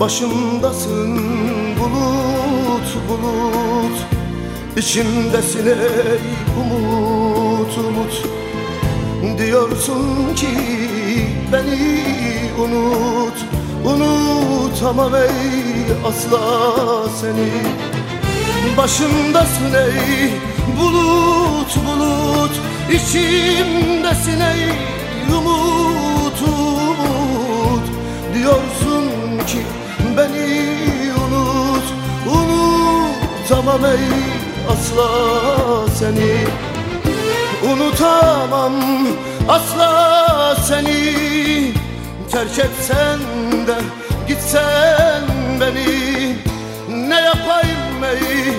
Başımdasın bulut bulut. İçimdesin ey umut umut. Diyorsun ki beni unut. Unutamam ey asla seni. Başımdasın ey bulut bulut. İçimdesin ey umut umut. Diyorsun ki beni unut Unutamam ey asla seni. Unutamam asla seni. Terk etsen de gitsen beni. Ne yapayım ey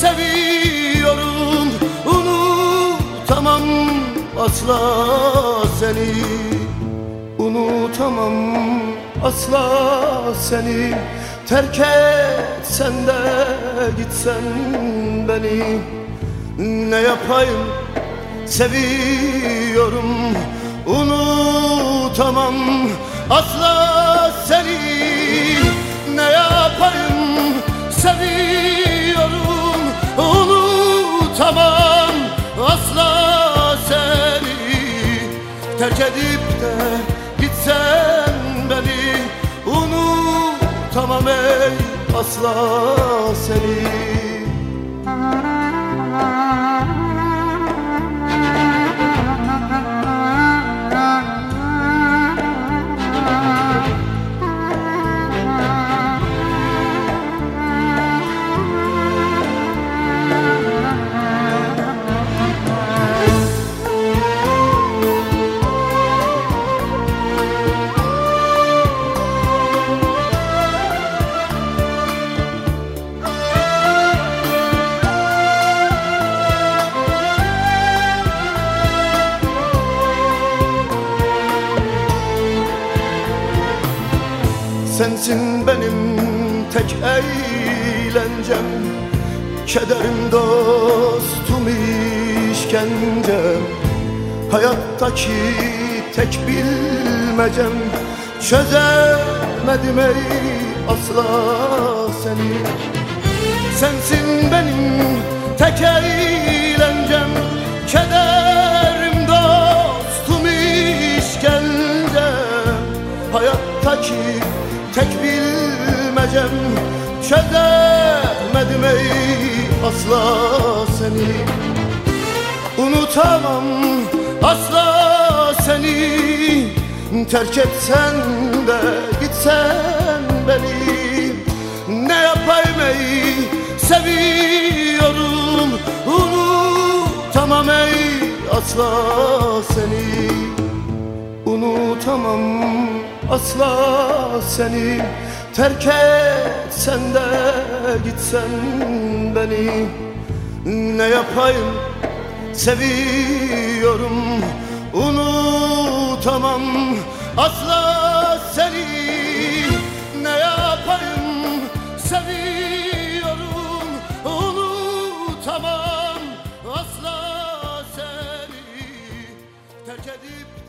seviyorum. Unutamam asla seni. Unutamam asla seni Terk etsen de gitsen beni Ne yapayım? Seviyorum Unutamam. Asla seni Ne yapayım? Seviyorum Unutamam. Asla seni Terk edip de asla seni Sensin benim tek eğlencem. Kederim dostum işkencem Hayattaki tek bilmecem. Çözemedim ey asla seni. Sensin benim tek eğlencem bilmecem Çözemedim ey asla seni. Unutamam asla seni. Terk etsen de gitsen beni. Ne yapayım ey? Seviyorum. Unutamam ey asla seni. Unutamam asla seni Terk etsen de gitsen beni. Ne yapayım? Seviyorum Unutamam. Asla seni. Ne yapayım? Seviyorum Unutamam. Asla seni Terk edip